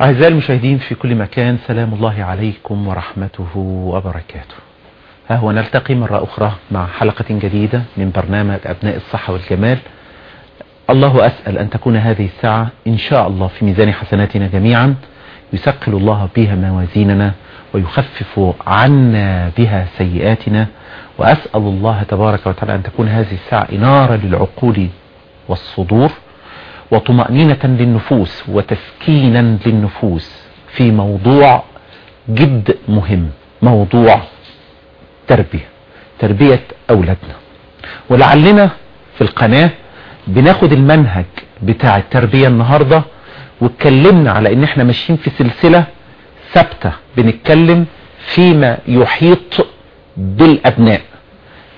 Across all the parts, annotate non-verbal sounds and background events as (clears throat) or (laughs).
أعزائي المشاهدين في كل مكان سلام الله عليكم ورحمته وبركاته. ها هو نلتقي مرة أخرى مع حلقة جديدة من برنامج أبناء الصحة والجمال. الله أسأل أن تكون هذه الساعة إن شاء الله في ميزان حسناتنا جميعا. يسقل الله بها موازيننا ويخفف عنا بها سيئاتنا. وأسأل الله تبارك وتعالى أن تكون هذه الساعة إنارة للعقول والصدور وطمأنينة للنفوس وتسكينا للنفوس في موضوع جد مهم موضوع تربية تربية أولادنا. ولعلنا في القناة بناخد المنهج بتاع التربية النهاردة واتكلمنا على إن إحنا ماشيين في سلسلة ثابتة بنتكلم فيما يحيط بالأبناء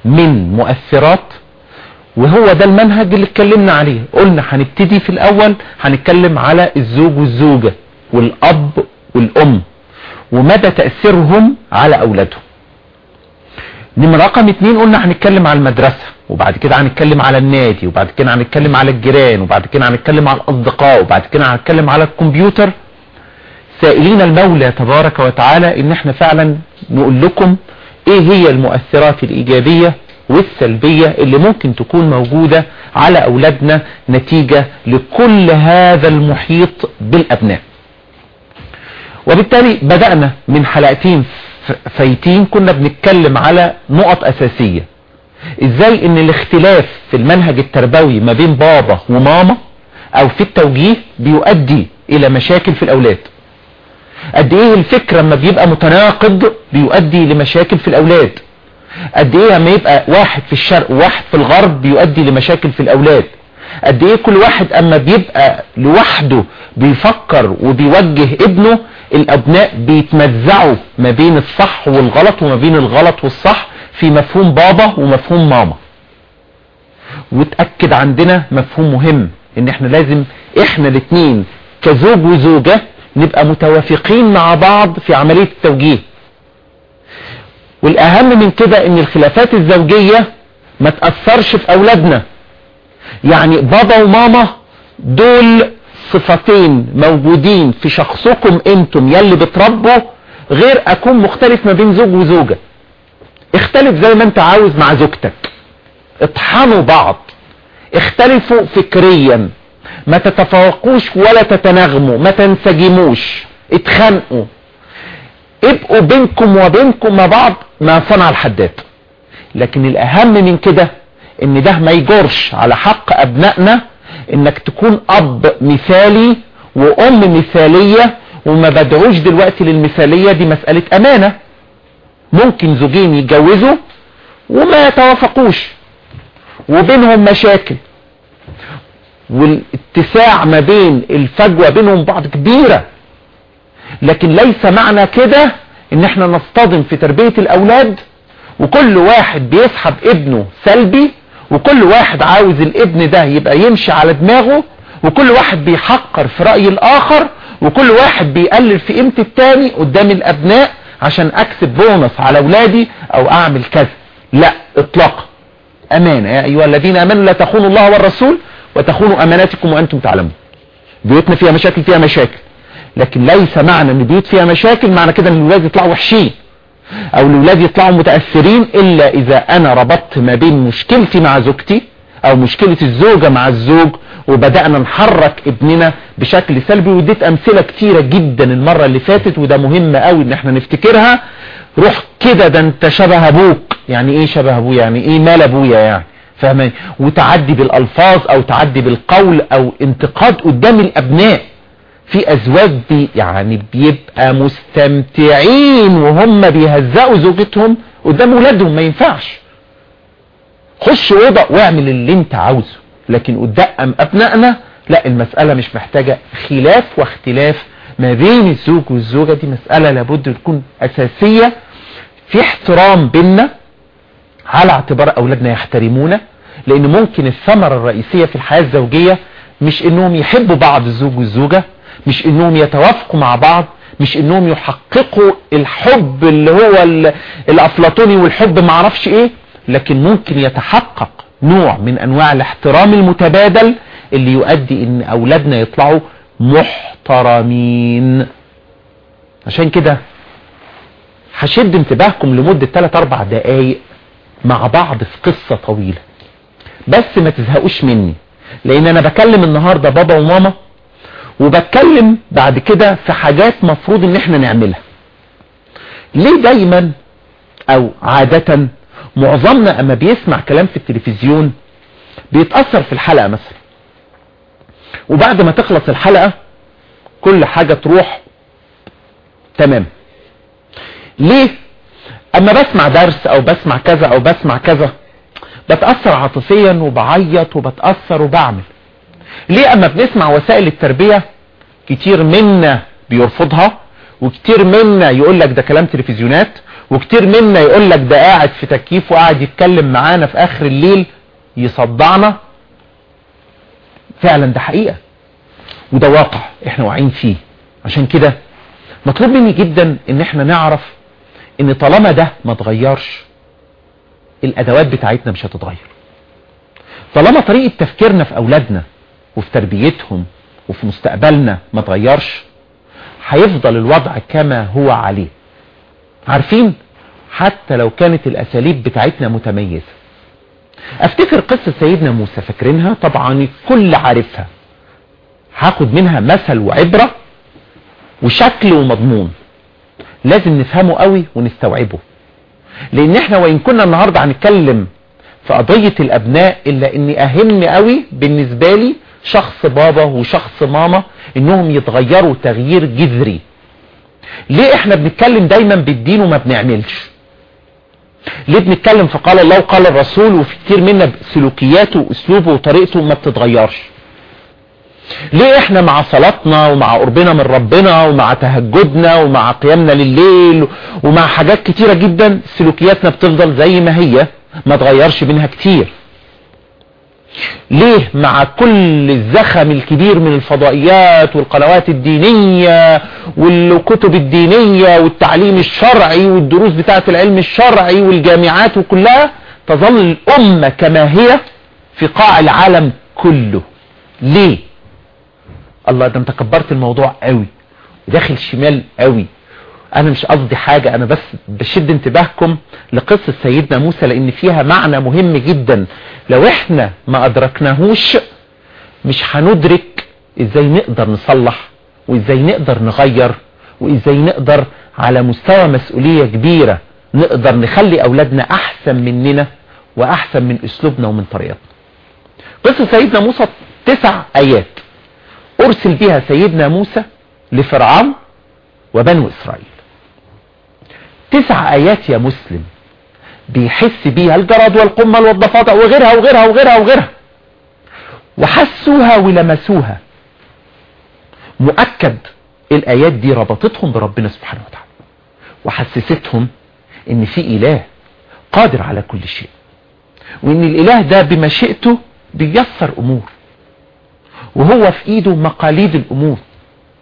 من مؤثرات وهو ده المنهج اللي اتكلمنا عليه. قلنا هنبتدي في الأول هنتكلم على الزوج والزوجة والأب والأم ومدى تأثيرهم على اولادهم نمرة رقم اتنين قلنا هنتكلم على المدرسة وبعد كده هنتكلم على النادي وبعد كده هنتكلم على الجيران وبعد كده هنتكلم على الأصدقاء وبعد كده هنتكلم على الكمبيوتر. سائلين المولى تبارك وتعالى إن إحنا فعلا نقول لكم إيه هي المؤثرات الإيجابية والسلبية اللي ممكن تكون موجودة على أولادنا نتيجة لكل هذا المحيط بالأبناء. وبالتالي بدأنا من حلقتين فايتين كنا بنتكلم على نقط أساسية. إزاي إن الاختلاف في المنهج التربوي ما بين بابا وماما أو في التوجيه بيؤدي إلى مشاكل في الأولاد. قد إيه الفكر لما بيبقى متناقض بيؤدي لمشاكل في الأولاد. قد إيه لما يبقى واحد في الشرق وواحد في الغرب بيؤدي لمشاكل في الأولاد؟ قد إيه كل واحد أما بيبقى لوحده بيفكر وبيوجه ابنه الأبناء بيتمزعوا ما بين الصح والغلط وما بين الغلط والصح في مفهوم بابا ومفهوم ماما. وتأكد عندنا مفهوم مهم إن إحنا لازم إحنا الاتنين كزوج وزوجة نبقى متوافقين مع بعض في عملية التوجيه. والأهم من كده إن الخلافات الزوجية ما تأثرش في أولادنا. يعني بابا وماما دول صفتين موجودين في شخصكم أنتم يلي بتربوا غير أكون مختلف ما بين زوج وزوجة. اختلف زي ما أنت عاوز مع زوجتك. اطحنوا بعض. اختلفوا فكريا. ما تتفوقوش ولا تتناغموا. ما تنسجموش. اتخانقوا. ابقوا بينكم وبينكم مع بعض ما صنع الحداد. لكن الأهم من كده إن ده ما يجرش على حق أبنائنا إنك تكون أب مثالي وأم مثالية وما بدعوش دلوقتي للمثالية دي مسألة أمانة. ممكن زوجين يتجوزوا وما يتوافقوش وبينهم مشاكل. والاتساع ما بين الفجوة بينهم بعض كبيرة. لكن ليس معنى كده إن إحنا نصطدم في تربية الأولاد وكل واحد بيسحب ابنه سلبي وكل واحد عاوز الابن ده يبقى يمشي على دماغه وكل واحد بيحقر في رأي الآخر وكل واحد بيقلل في قيمة التاني قدام الأبناء عشان أكسب بونص على أولادي أو أعمل كذا. لا اطلاقا. أمانة. يا أيها الذين آمنوا لا تخونوا الله والرسول وتخونوا أماناتكم وأنتم تعلمون. بيوتنا فيها مشاكل فيها مشاكل. لكن ليس معنى إن البيوت فيها مشاكل معنى كده إن الولاد يطلعوا وحشين أو الولاد يطلعوا متأثرين إلا إذا أنا ربطت ما بين مشكلتي مع زوجتي أو مشكلة الزوجة مع الزوج وبدأنا نحرك ابننا بشكل سلبي واديت أمثلة كتيرة جدا المرة اللي فاتت وده مهم قوي إن إحنا نفتكرها. روح كده ده أنت شبه أبوك. يعني إيه شبه أبويا؟ يعني إيه مال أبويا يعني؟ فاهمين وتعدي بالألفاظ أو تعدي بالقول أو انتقاد قدام الأبناء. في أزواج بي يعني بيبقى مستمتعين وهم بيهزقوا زوجتهم قدام ولادهم ما ينفعش. خش أوضة واعمل اللي انت عاوزه لكن قدام أبنائنا لا المسألة مش محتاجة خلاف واختلاف ما بين الزوج والزوجة دي مسألة لابد تكون أساسية. في احترام بيننا على اعتبار أولادنا يحترمونا لأن ممكن الثمرة الرئيسية في الحياة الزوجية مش إنهم يحبوا بعض الزوج والزوجة مش إنهم يتوافقوا مع بعض مش إنهم يحققوا الحب اللي هو الأفلاطوني والحب معرفش إيه لكن ممكن يتحقق نوع من أنواع الاحترام المتبادل اللي يؤدي إن أولادنا يطلعوا محترمين. عشان كده هشد انتباهكم لمدة 3 4 دقايق مع بعض في قصة طويلة. بس ما تزهقوش مني لأن أنا بكلم النهاردة بابا وماما وبتكلم بعد كده في حاجات مفروض إن إحنا نعملها. ليه دايما أو عادة معظمنا أما بيسمع كلام في التلفزيون بيتأثر في الحلقة مثلا؟ وبعد ما تخلص الحلقة كل حاجة تروح تمام. ليه؟ أما بسمع درس أو بسمع كذا أو بسمع كذا بتأثر عاطفيا وبعيط وبتأثر وبعمل. ليه اما بنسمع وسائل التربية كتير منا بيرفضها وكتير منا يقول لك ده كلام تلفزيونات وكتير منا يقول لك ده قاعد في تكييف وقاعد يتكلم معانا في اخر الليل يصدعنا؟ فعلا ده حقيقة. وده واقع إحنا واعيين فيه. عشان كده مطلوب مني جدا إن إحنا نعرف إن طالما ده ما تغيرش الأدوات بتاعتنا مش هتتغير. طالما طريقة تفكيرنا في أولادنا وفي تربيتهم وفي مستقبلنا ما تغيرش هيفضل الوضع كما هو عليه. عارفين؟ حتى لو كانت الأساليب بتاعتنا متميزة. أفتكر قصة سيدنا موسى فاكرينها؟ طبعا الكل عارفها. هاخد منها مثل وعبرة وشكل ومضمون. لازم نفهمه قوي ونستوعبه. لأن إحنا وإن كنا النهاردة هنتكلم في قضية الأبناء إلا إني أهم قوي بالنسبة لي شخص بابا وشخص ماما إنهم يتغيروا تغيير جذري. ليه إحنا بنتكلم دايما بالدين وما بنعملش؟ ليه بنتكلم في قال الله وقال الرسول وفي كتير منا سلوكياته وأسلوبه وطريقته ما بتتغيرش؟ ليه إحنا مع صلاتنا ومع قربنا من ربنا ومع تهجدنا ومع قيامنا لليل ومع حاجات كتيرة جدا سلوكياتنا بتفضل زي ما هي ما تغيرش منها كتير. ليه مع كل الزخم الكبير من الفضائيات والقنوات الدينية والكتب الدينية والتعليم الشرعي والدروس بتاعة العلم الشرعي والجامعات وكلها تظل الأمة كما هي في قاع العالم كله. ليه؟ الله ده انت كبرت الموضوع قوي داخل شمال قوي. أنا مش قصدي حاجة أنا بس بشد انتباهكم لقصة سيدنا موسى لأن فيها معنى مهم جدا. لو إحنا ما أدركناهوش مش هندرك إزاي نقدر نصلح وإزاي نقدر نغير وإزاي نقدر على مستوى مسؤولية كبيرة نقدر نخلي أولادنا أحسن مننا وأحسن من أسلوبنا ومن طريقتنا. قصة سيدنا موسى تسع آيات. أرسل بها سيدنا موسى لفرعون وبنو إسرائيل. تسع آيات يا مسلم بيحس بيها الجراد والقمل والضفادع وغيرها وغيرها وغيرها وغيرها. وحسوها ولمسوها. مؤكد الآيات دي ربطتهم بربنا سبحانه وتعالى. وحسستهم إن في إله قادر على كل شيء. وإن الإله ده بمشيئته بيسر أمور. وهو في إيده مقاليد الأمور.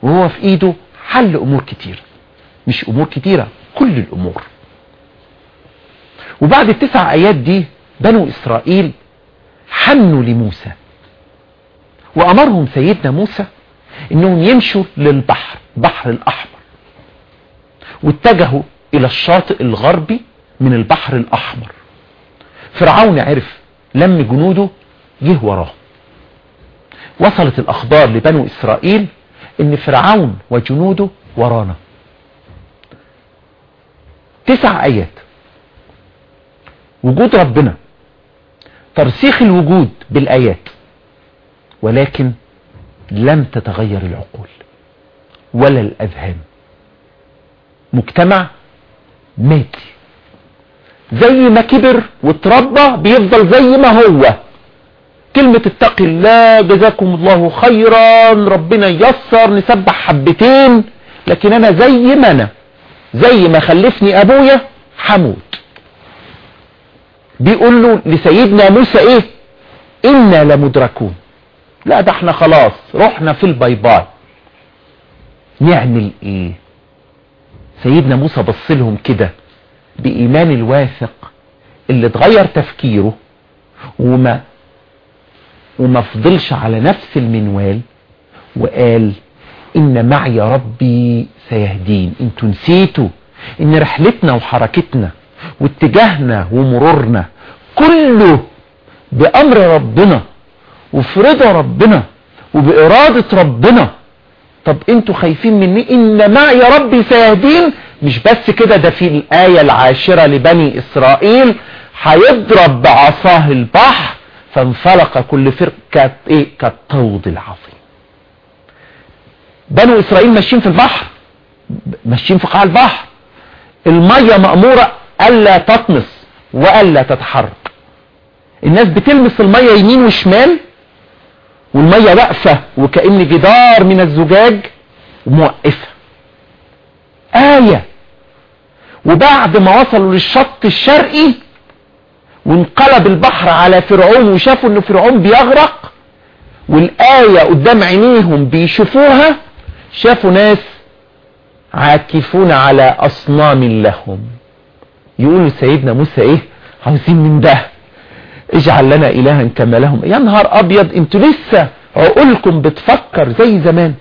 وهو في إيده حل أمور كتير. مش أمور كتيرة. كل الأمور. وبعد التسع آيات دي بنو إسرائيل حنوا لموسى. وأمرهم سيدنا موسى إنهم يمشوا للبحر بحر الأحمر. واتجهوا إلى الشاطئ الغربي من البحر الأحمر. فرعون عرف لم جنوده جه وراه. وصلت الأخبار لبنو إسرائيل إن فرعون وجنوده ورانا. تسع آيات. وجود ربنا. ترسيخ الوجود بالآيات. ولكن لم تتغير العقول. ولا الأذهان. مجتمع ماتي زي ما كبر واتربى بيفضل زي ما هو. كلمة اتقي الله جزاكم الله خيرا. ربنا ييسر نسبح حبتين. لكن أنا زي ما أنا. زي ما خلفني أبويا حموت بيقول له لسيدنا موسى إيه؟ إنا لمدركون. لا ده إحنا خلاص رحنا في ال bye bye نعمل إيه سيدنا موسى بص لهم كده بإيمان الواثق اللي اتغير تفكيره وما وما فضلش على نفس المنوال وقال إن معي ربي سيهدين. أنتوا نسيتوا إن رحلتنا وحركتنا واتجاهنا ومرورنا كله بأمر ربنا وفي رضا ربنا وبإرادة ربنا. طب إنتوا خايفين مني؟ إن معي ربي سيهدين. مش بس كده ده في الآية العاشرة لبني إسرائيل. هيضرب بعصاه البحر فانفلق كل فرقة إيه؟ كالطود العظيم. بنو إسرائيل ماشيين في البحر ماشيين في قاع البحر. المية مأمورة ألا تطمس وألا تتحرك. الناس بتلمس المية يمين وشمال والمية واقفة وكأن جدار من الزجاج موقفة. آية. وبعد ما وصلوا للشط الشرقي وانقلب البحر على فرعون وشافوا ان فرعون بيغرق والآية قدام عينيهم بيشوفوها شافوا ناس عاكفون على أصنام لهم. يقولوا سيدنا موسى إيه؟ عاوزين من ده. اجعل لنا إلها كما لهم. يا نهار أبيض أنتوا لسه عقولكم بتفكر زي زمان.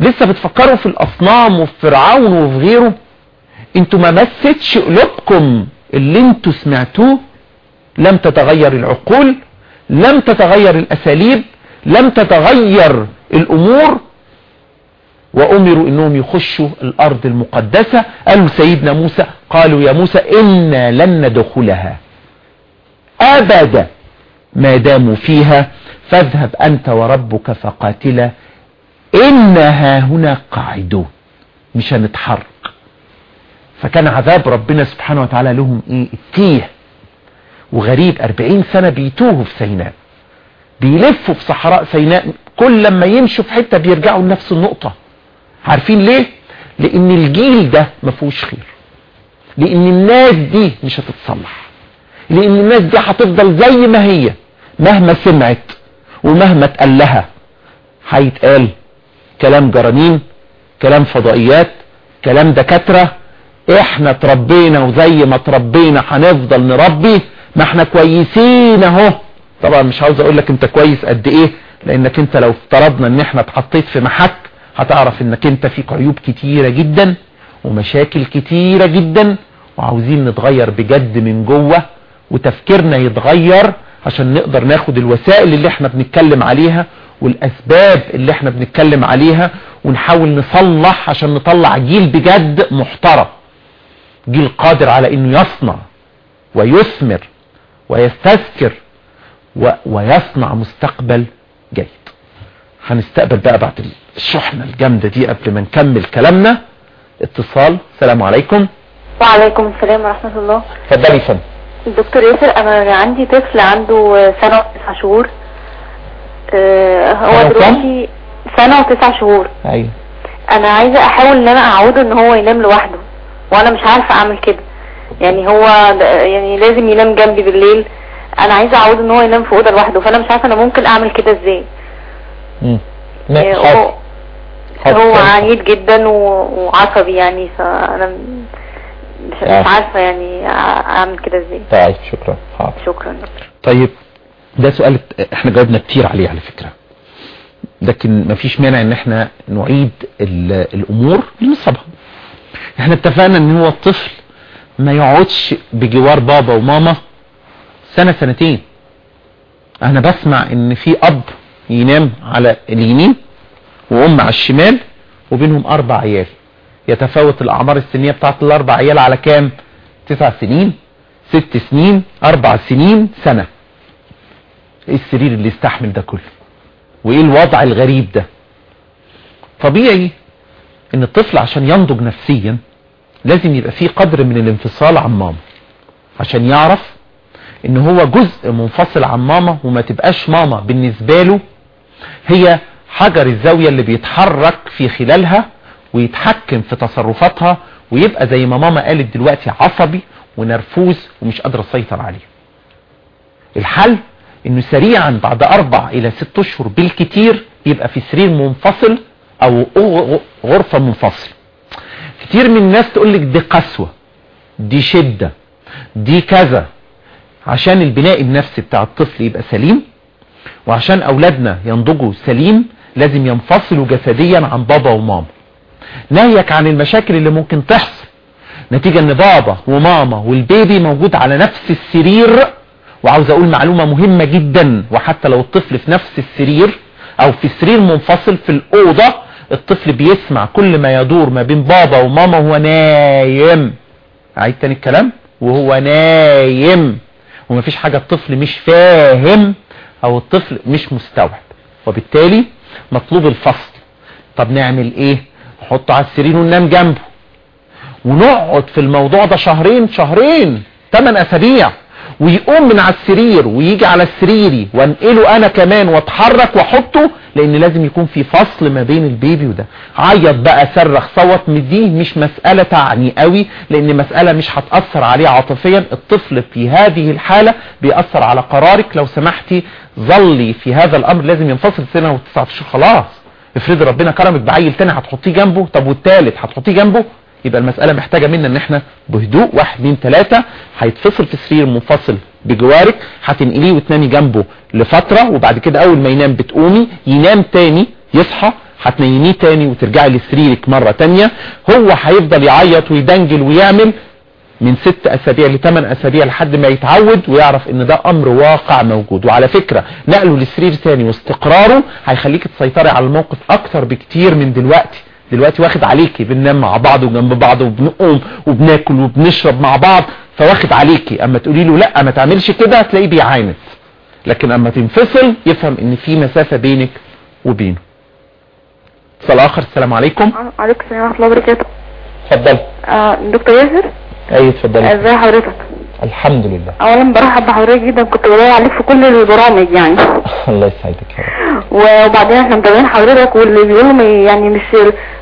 لسه بتفكروا في الأصنام وفي فرعون وفي غيره. أنتوا ما مستش قلوبكم اللي أنتوا سمعتوه. لم تتغير العقول لم تتغير الأساليب لم تتغير الأمور. وأمروا إنهم يخشوا الأرض المقدسة. قالوا سيدنا موسى قالوا يا موسى إنا لن ندخلها أبدا. ما داموا فيها فاذهب أنت وربك فقاتلا إنها هنا قاعدون مش هنتحرك. فكان عذاب ربنا سبحانه وتعالى لهم إيه؟ التيه وغريب أربعين سنة بيتوهوا في سيناء بيلفوا في صحراء سيناء كل لما يمشوا في حتة بيرجعوا لنفس النقطة. عارفين ليه؟ لأن الجيل ده ما فيهوش خير. لأن الناس دي مش هتتصلح. لأن الناس دي هتفضل زي ما هي مهما سمعت ومهما اتقال لها هيتقال كلام جرانين كلام فضائيات كلام دكاترة. إحنا تربينا وزي ما تربينا هنفضل نربي. ما إحنا كويسين أهو. طبعا مش عاوز أقول لك أنت كويس قد إيه لأنك أنت لو افترضنا إن إحنا اتحطيت في محك هتعرف إنك أنت فيك عيوب كتيرة جدا ومشاكل كتيرة جدا وعاوزين نتغير بجد من جوه وتفكيرنا يتغير عشان نقدر ناخد الوسائل اللي إحنا بنتكلم عليها والأسباب اللي إحنا بنتكلم عليها ونحاول نصلح عشان نطلع جيل بجد محترم. جيل قادر على إنه يصنع ويثمر ويستذكر و... ويصنع مستقبل جيد. هنستقبل بقى بعد الشحنة الجامدة دي قبل ما نكمل كلامنا. اتصال السلام عليكم. وعليكم السلام ورحمة الله. اتفضلي فندم. دكتور ياسر أنا عندي طفل عنده سنة وتسع شهور. سنة هو؟ دلوقتي سنة وتسع شهور. أيوه. أنا عايزة أحاول إن أنا أعوده إن هو ينام لوحده وأنا مش عارفة أعمل كده. يعني هو يعني لازم ينام جنبي بالليل. أنا عايزة أعوده إن هو ينام في أوضة لوحده فأنا مش عارفة أنا ممكن أعمل كده إزاي. مم. هو. عنيد جدا وعصبي يعني فأنا م- مش, آه. مش عارفة يعني أعمل كده إزاي. طيب شكرا. حاضر. شكرا. دكتور طيب ده سؤال إحنا جاوبنا كتير عليه على فكرة. لكن مفيش مانع إن إحنا نعيد ال- الأمور لنصابها إحنا اتفقنا إن هو الطفل ما يقعدش بجوار بابا وماما سنة سنتين. أنا بسمع إن في أب ينام على اليمين وام على الشمال وبينهم أربع عيال. يتفاوت الأعمار السنية بتاعت الأربع عيال على كام؟ تسع سنين ست سنين أربع سنين سنة. إيه السرير اللي يستحمل ده كله؟ وإيه الوضع الغريب ده؟ طبيعي إن الطفل عشان ينضج نفسيا لازم يبقى فيه قدر من الانفصال عن ماما. عشان يعرف إن هو جزء منفصل عن ماما وما تبقاش ماما بالنسبة له هي حجر الزاوية اللي بيتحرك في خلالها ويتحكم في تصرفاتها ويبقى زي ما ماما قالت دلوقتي عصبي ونرفوز ومش قادر اسيطر عليه. الحل إنه سريعا بعد أربع إلى ست أشهر بالكتير يبقى في سرير منفصل أو غرفة منفصلة كتير من الناس تقول لك دي قسوة دي شدة دي كذا. عشان البناء النفسي بتاع الطفل يبقى سليم وعشان أولادنا ينضجوا سليم لازم ينفصلوا جسديا عن بابا وماما. ناهيك عن المشاكل اللي ممكن تحصل. نتيجة إن بابا وماما والبيبي موجود على نفس السرير وعاوز أقول معلومة مهمة جدا وحتى لو الطفل في نفس السرير أو في سرير منفصل في الأوضة الطفل بيسمع كل ما يدور ما بين بابا وماما وهو نايم. عيد تاني الكلام؟ وهو نايم. ومفيش حاجة الطفل مش فاهم أو الطفل مش مستوعب. وبالتالي مطلوب الفصل. طب نعمل إيه؟ نحطه على السرير وننام جنبه. ونقعد في الموضوع ده شهرين شهرين 8 أسابيع. ويقوم من على السرير ويجي على سريري وانقله أنا كمان واتحرك واحطه لأن لازم يكون في فصل ما بين البيبي وده. عيط بقى صرخ صوت دي مش مسألة تعني قوي لأن مسألة مش هتأثر عليه عاطفيا. الطفل في هذه الحالة بيأثر على قرارك. لو سمحتي ظلي في هذا الأمر لازم ينفصل سنة وتسعة اشهر خلاص. افرضي ربنا كرمك بعيل تاني هتحطيه جنبه طب والتالت هتحطيه جنبه؟ يبقى المسألة محتاجة منا إن إحنا بهدوء واحد اتنين تلاتة هيتفصل في سرير منفصل بجوارك هتنقليه وتنامي جنبه لفترة وبعد كده أول ما ينام بتقومي ينام تاني يصحى هتنيميه تاني وترجعي لسريرك مرة تانية. هو هيفضل يعيط ويدنجل ويعمل من ست أسابيع لثمان أسابيع لحد ما يتعود ويعرف إن ده أمر واقع موجود. وعلى فكرة نقله لسرير تاني واستقراره هيخليك تسيطري على الموقف أكتر بكتير من دلوقتي. دلوقتي واخد عليكي بننام مع بعض وجنب بعض وبنقوم وبناكل وبنشرب مع بعض فواخد عليكي. أما تقولي له لأ ما تعملش كده هتلاقيه بيعاند. لكن أما تنفصل يفهم إن في مسافة بينك وبينه. اتصال آخر السلام عليكم. عليكم السلام ورحمة الله وبركاته. اتفضل. آه دكتور ياسر؟ اي اتفضلي. ازي حضرتك؟ الحمد لله. اولا برحب بحضرتك جدا كنت بدور عليك في كل البرامج يعني. (laughs) الله يسعدك يا رب. وبعدين إحنا متابعين حضرتك واللي بيقولوا م- يعني مش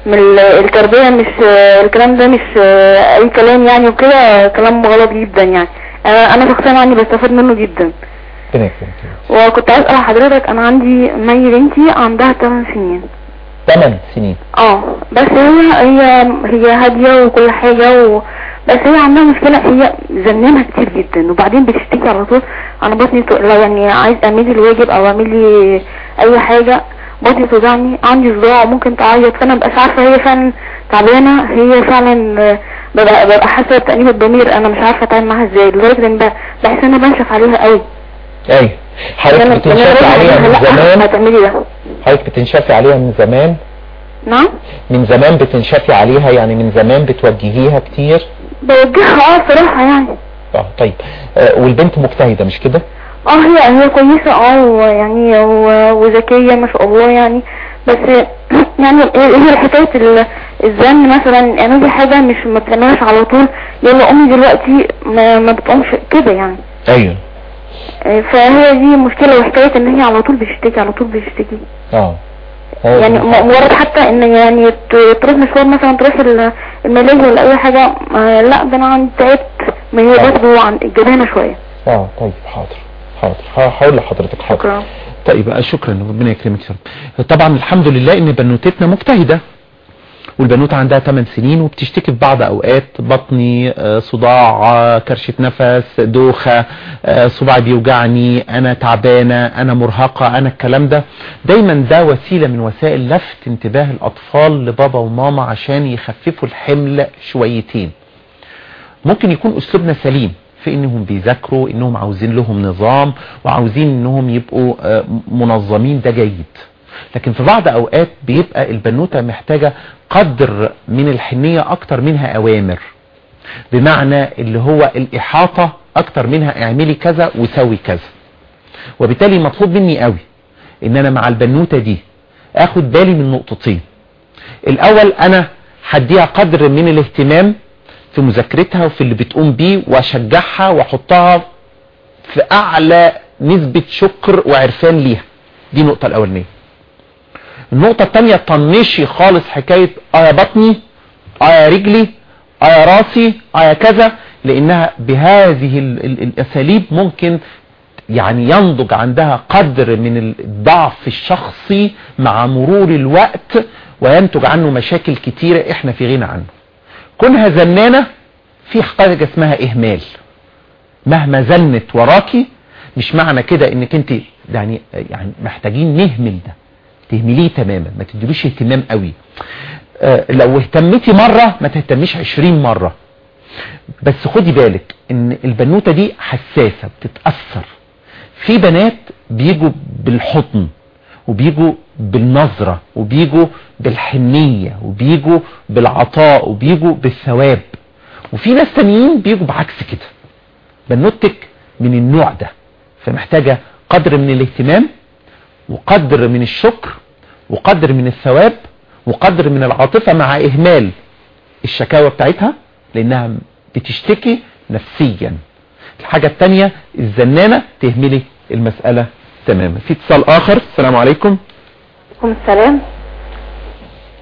من ال- التربية مش الكلام ده مش أي كلام يعني وكده كلام غلط جدا يعني. أنا شخصيا يعني بستفاد منه جدا. وكنت عايز أسأل حضرتك أنا عندي مي بنتي عندها 8 سنين. 8 سنين. آه بس هي هي هي هادية وكل حاجة و... بس هي عندها مشكلة هي زنانة كتير جدا. وبعدين بتشتكي على طول. أنا بطني لو يعني عايز اعمل لي الواجب أو اعمل لي أي حاجة بطني توجعني. عندي صداع وممكن تعيط. فأنا مبقاش عارفة هي فعلا تعبانة هي فعلا ببقى, ببقى حاسة بتأنيب الضمير. أنا مش عارفة أتعامل معاها إزاي. لدرجة إن بحس إن أنا بنشف عليها قوي أي. حضرتك بتنشفي عليها من زمان؟ حضرتك بتنشفي عليها من زمان؟ نعم. من زمان بتنشفي عليها؟ يعني من زمان بتوجهيها كتير؟ بوجهها آه صراحة يعني. آه طيب. آه والبنت مجتهدة مش كده؟ آه هي هي كويسة آه ويعني وذكية ما شاء الله يعني. بس (clears throat) يعني هي حكاية ال- الزن مثلا يعني دي حاجة مش ما بتعملهاش على طول. يلا أمي دلوقتي ما, ما بتقومش كده يعني. أيوه. آه، فهي دي مشكلة وحكاية إن هي على طول بتشتكي على طول بتشتكي. آه. يعني مجرد حتى إن يعني تروح مشوار مثلا تروح ال- الملاهي ولا أي حاجة آه، لا ده أنا عندي تعبت ما هي برضه عن جبانة شوية. آه طيب حاضر حاضر. هقول لحضرتك حاضر. شكرا. طيب شكرا ربنا يكرمك يا طبعا الحمد لله إن بنوتتنا مجتهدة. والبنوتة عندها 8 سنين وبتشتكي في بعض أوقات بطني آه، صداع آه، كرشة نفس دوخة آه، صباعي بيوجعني أنا تعبانة أنا مرهقة أنا الكلام ده. دايما ده وسيلة من وسائل لفت انتباه الأطفال لبابا وماما عشان يخففوا الحمل شويتين. ممكن يكون أسلوبنا سليم في إنهم بيذاكروا إنهم عاوزين لهم نظام وعاوزين إنهم يبقوا منظمين ده جيد. لكن في بعض أوقات بيبقى البنوتة محتاجة قدر من الحنية أكتر منها أوامر. بمعنى اللي هو الإحاطة أكتر منها اعملي كذا وسوي كذا. وبالتالي مطلوب مني قوي إن أنا مع البنوتة دي آخد بالي من نقطتين. الأول أنا هديها قدر من الاهتمام في مذاكرتها وفي اللي بتقوم بيه وأشجعها وأحطها في أعلى نسبة شكر وعرفان ليها. دي النقطة الأولانية. النقطة التانية طنشي خالص حكاية آه يا بطني آه يا رجلي آه يا راسي آه يا كذا لأنها بهذه ال ال الأساليب ممكن يعني ينضج عندها قدر من الضعف الشخصي مع مرور الوقت وينتج عنه مشاكل كتيرة إحنا في غنى عنه. كونها زنانة في حاجة اسمها إهمال. مهما زنت وراكي مش معنى كده إنك أنت يعني يعني محتاجين نهمل ده. تهمليه تماما ما تديلوش اهتمام قوي. آه، لو اهتمتي مرة ما تهتميش عشرين مرة. بس خدي بالك إن البنوتة دي حساسة بتتأثر. في بنات بيجوا بالحضن وبيجوا بالنظرة وبيجوا بالحنية وبيجوا بالعطاء وبيجوا بالثواب. وفي ناس تانيين بيجوا بعكس كده. بنوتك من النوع ده فمحتاجة قدر من الاهتمام وقدر من الشكر وقدر من الثواب وقدر من العاطفة مع إهمال الشكاوى بتاعتها لأنها بتشتكي نفسيا. الحاجة التانية الزنانة تهملي المسألة تماما. في اتصال آخر السلام عليكم. السلام.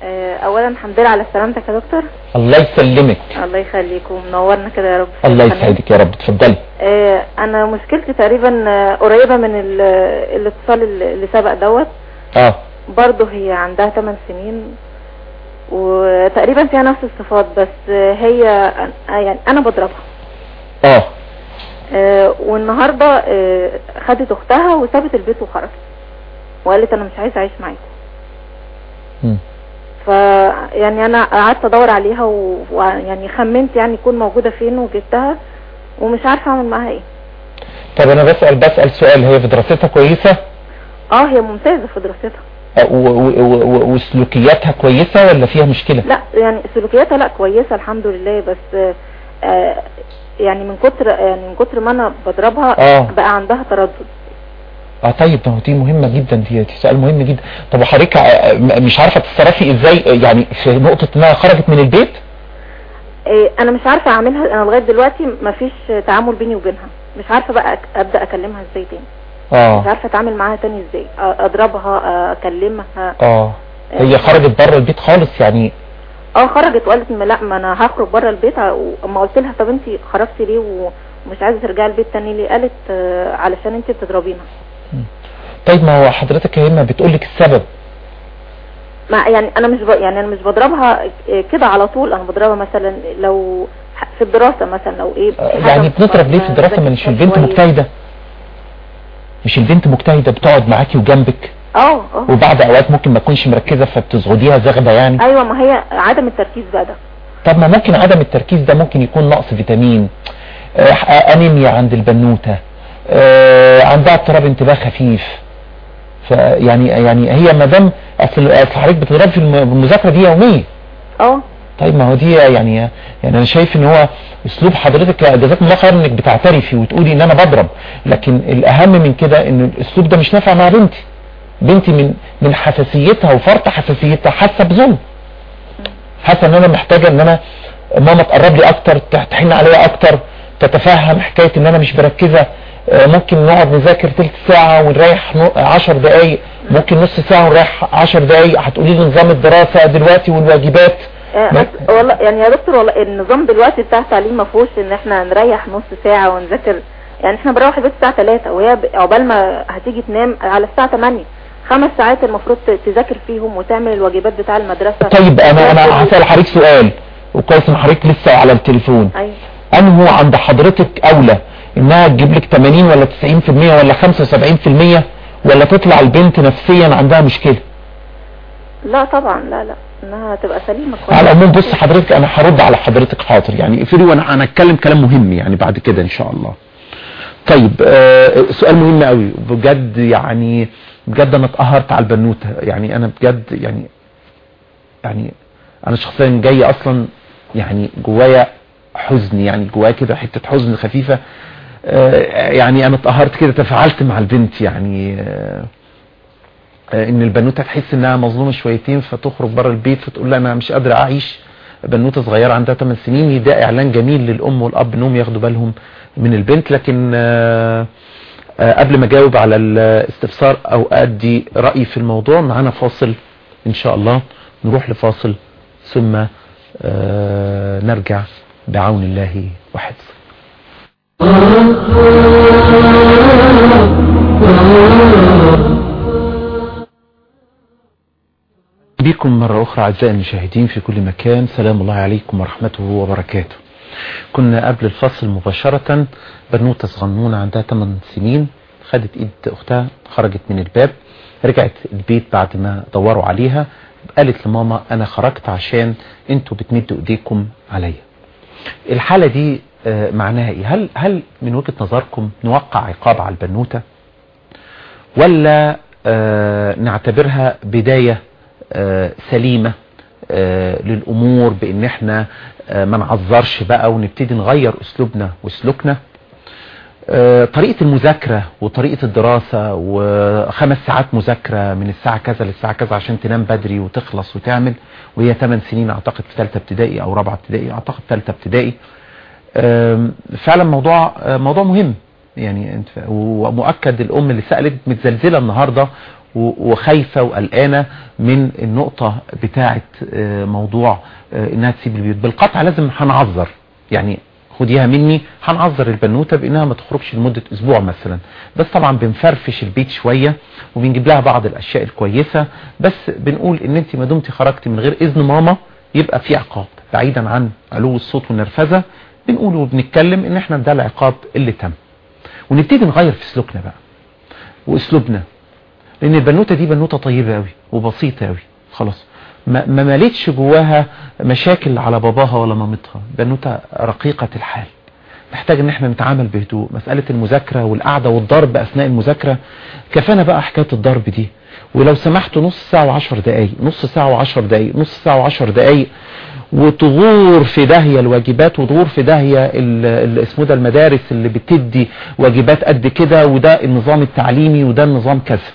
اولا الحمد لله على سلامتك يا دكتور. الله يسلمك. الله يخليكم. منورنا كده يا رب. الله. يسعدك يا رب. اتفضلي. آه، أنا مشكلتي تقريبا آه، قريبة من ال- الاتصال اللي سبق دوت. آه. برضه هي عندها 8 سنين وتقريبا فيها نفس الصفات بس آه، هي آه، يعني أنا بضربها. آه. آه، والنهاردة آه، خدت أختها وسابت البيت وخرجت. وقالت أنا مش عايزة أعيش معاكم. مم. ف يعني أنا قعدت أدور عليها ويعني خمنت يعني تكون موجودة فين وجبتها ومش عارفة أعمل معاها إيه طب أنا بسأل بسأل سؤال هي في دراستها كويسة آه هي ممتازة في دراستها وسلوكياتها كويسة ولا فيها مشكلة لا يعني سلوكياتها لا كويسة الحمد لله بس آه، يعني من كتر يعني من كتر ما أنا بضربها آه. بقى عندها تردد آه طيب ما هو دي مهمة جدا دي دي سؤال مهم جدا. طب وحضرتك آه، م- مش عارفة تتصرفي إزاي آه، يعني في نقطة إنها خرجت من البيت؟ آه، أنا مش عارفة أعملها. أنا لغاية دلوقتي مفيش تعامل بيني وبينها. مش عارفة بقى أبدأ أكلمها إزاي تاني. مش آه عارفة أتعامل معاها تاني إزاي. آه، أضربها آه، أكلمها. آه. هي خرجت بره البيت خالص يعني؟ آه خرجت. وقالت ما لا ما أنا هخرج بره البيت. واما قلت لها طب انت خرجتي ليه ومش عايزة ترجعي البيت تاني ليه؟ قالت آه، علشان انت بتضربينا طيب ما هو حضرتك يا إما بتقول لك السبب. ما يعني أنا مش ب... يعني أنا مش بضربها كده على طول أنا بضربها مثلا لو في الدراسة مثلا لو إيه آه، يعني بنضرب ليه في الدراسة؟ ما مش البنت شوية. مجتهدة. مش البنت مجتهدة بتقعد معاكي وجنبك. آه آه. وبعد أوقات ممكن ما تكونش مركزة فبتزغديها زغدة يعني. أيوه ما هي عدم التركيز بقى ده. طب ما ممكن عدم التركيز ده ممكن يكون نقص فيتامين آه، آه، آنيميا عند البنوتة. آه، عندها اضطراب انتباه خفيف. فيعني يعني هي ما دام أصل حضرتك بتضرب في الم- المذاكرة دي يوميا آه. طيب ما هو دي يعني يعني أنا شايف إن هو أسلوب حضرتك جزاكم الله خير إنك بتعترفي وتقولي إن أنا بضرب. لكن الأهم من كده إن الأسلوب ده مش نافع مع بنتي. بنتي من من حساسيتها وفرط حساسيتها حاسة بظلم. حاسة إن أنا محتاجة إن أنا ماما تقرب لي أكتر تحن عليا أكتر. تتفهم حكاية إن أنا مش مركزة آه، ممكن نقعد نذاكر تلت ساعة ونريح عشر دقايق ممكن نص ساعة ونريح عشر دقايق هتقولي لي نظام الدراسة دلوقتي والواجبات؟ آه، والله يعني يا دكتور والله النظام دلوقتي بتاع التعليم ما فيهوش إن إحنا نريح نص ساعة ونذاكر يعني إحنا بنروح البيت الساعة 3 وهي عقبال ما هتيجي تنام على الساعة 8 خمس ساعات المفروض تذاكر فيهم وتعمل الواجبات بتاع المدرسة. طيب أنا أنا هسأل حضرتك سؤال وكويس إن حضرتك لسه على التليفون. أيوه أنه عند حضرتك أولى إنها تجيب لك 80 ولا 90% ولا 75% ولا تطلع البنت نفسيا عندها مشكلة؟ لا طبعا لا لا إنها تبقى سليمة على العموم بص حضرتك أنا هرد على حضرتك حاضر يعني اقفلي وأنا أنا اتكلم كلام مهم يعني بعد كده إن شاء الله. طيب آه سؤال مهم قوي بجد يعني بجد أنا اتقهرت على البنوتة يعني أنا بجد يعني يعني أنا شخصيا جاي أصلا يعني جوايا حزن يعني جوايا كده حتة حزن خفيفة. آه يعني أنا اتقهرت كده تفاعلت مع البنت يعني. آه آه، إن البنوتة تحس إنها مظلومة شويتين فتخرج بره البيت فتقول لا أنا مش قادرة أعيش. بنوتة صغيرة عندها 8 سنين ده إعلان جميل للأم والأب إنهم ياخدوا بالهم من البنت. لكن قبل ما أجاوب على الاستفسار أو أدي رأيي في الموضوع معانا فاصل إن شاء الله. نروح لفاصل ثم نرجع بعون الله وحفظه. بكم مرة أخرى أعزائي المشاهدين في كل مكان سلام الله عليكم ورحمته وبركاته. كنا قبل الفصل مباشرة بنوتة صغنونة عندها 8 سنين خدت إيد أختها خرجت من الباب رجعت البيت بعد ما دوروا عليها قالت لماما أنا خرجت عشان أنتوا بتمدوا إيديكم عليا. الحالة دي آه، معناها إيه؟ هل, هل من وجهة نظركم نوقع عقاب على البنوتة؟ ولا آه، نعتبرها بداية آه، سليمة للأمور بإن إحنا ما نعذرش بقى ونبتدي نغير أسلوبنا وسلوكنا؟ طريقة المذاكرة وطريقة الدراسة وخمس ساعات مذاكرة من الساعة كذا للساعة كذا عشان تنام بدري وتخلص وتعمل وهي 8 سنين أعتقد في ثالثه ابتدائي أو رابعة ابتدائي أعتقد ثالثه ابتدائي. فعلا موضوع آه، موضوع مهم. يعني أنت ومؤكد الأم اللي سألت متزلزلة النهاردة وخايفة وقلقانة من النقطة بتاعة آه، موضوع آه، إنها تسيب البيوت. بالقطع لازم هنعذر. يعني خديها مني هنعذر البنوتة بإنها ما تخرجش لمدة أسبوع مثلا. بس طبعا بنفرفش البيت شوية وبنجيب لها بعض الأشياء الكويسة. بس بنقول إن انت ما دمتي خرجتي من غير إذن ماما يبقى في عقاب. بعيدا عن علو الصوت والنرفزة بنقول وبنتكلم إن إحنا ده العقاب اللي تم. ونبتدي نغير في سلوكنا بقى وأسلوبنا. لأن البنوتة دي بنوتة طيبة قوي وبسيطة قوي خلاص. ما ما مالتش جواها مشاكل على باباها ولا مامتها. بنوتة رقيقة الحال. محتاج إن إحنا نتعامل بهدوء. مسألة المذاكرة والقعدة والضرب أثناء المذاكرة. كفانا بقى حكاية الضرب دي. ولو سمحتوا نص ساعة وعشر دقايق نص ساعة وعشر دقايق نص ساعة وعشر دقايق وتغور في داهية الواجبات وتغور في داهية اسمه ده المدارس اللي بتدي واجبات قد كده وده النظام التعليمي وده النظام كذا.